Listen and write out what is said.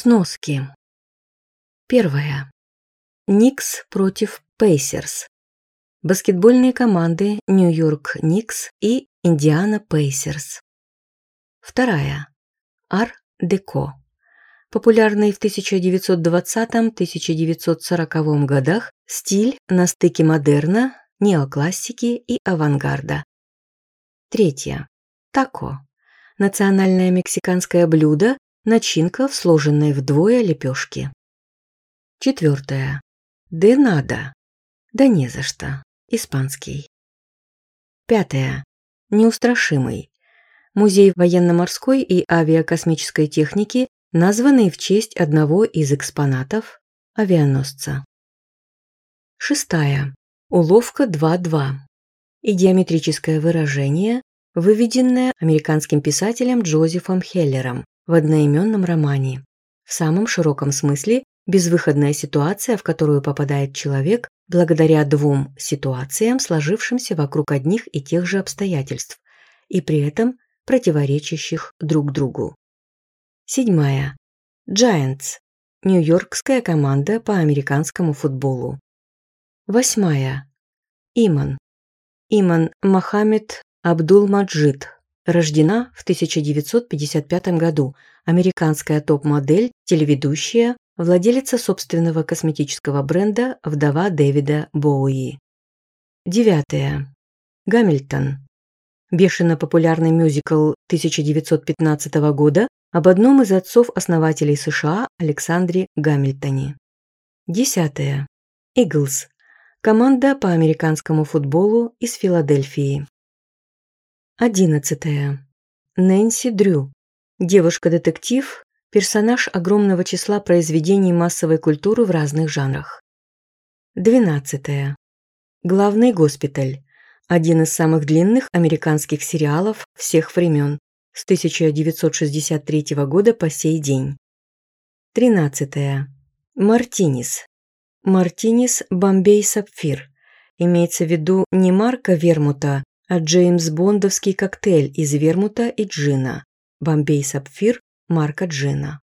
Сноски. Первое. Никс против Пейсерс. Баскетбольные команды Нью-Йорк Никс и Индиана Пейсерс. Вторая. Ар-деко. Популярный в 1920-1940 годах стиль на стыке модерна, неоклассики и авангарда. Третья. Тако. Национальное мексиканское блюдо, начинка сложенная вдвое лепешки. Четвертое. «Де надо». «Да не за что». Испанский. Пятое. Неустрашимый. Музей военно-морской и авиакосмической техники, названный в честь одного из экспонатов – авианосца. Шестая. Уловка 2.2. И геометрическое выражение, выведенное американским писателем Джозефом Хеллером в одноименном романе. В самом широком смысле безвыходная ситуация, в которую попадает человек благодаря двум ситуациям, сложившимся вокруг одних и тех же обстоятельств, и при этом противоречащих друг другу. Седьмая. Giants. Нью-Йоркская команда по американскому футболу. Восьмая. Иман. Иман Мохаммед Абдул-Маджид. рождена в 1955 году, американская топ-модель, телеведущая, владелица собственного косметического бренда «Вдова Дэвида Боуи». Девятое. Гамильтон. Бешено популярный мюзикл 1915 года об одном из отцов-основателей США Александре Гамильтоне. Десятое. Иглс. Команда по американскому футболу из Филадельфии. Одиннадцатая. Нэнси Дрю. Девушка-детектив, персонаж огромного числа произведений массовой культуры в разных жанрах. Двенадцатая. Главный госпиталь. Один из самых длинных американских сериалов всех времен с 1963 года по сей день. Тринадцатая. Мартинис. Мартинис Бомбей Сапфир. Имеется в виду не марка Вермута, а Джеймс Бондовский коктейль из вермута и джина, бомбей-сапфир марка джина.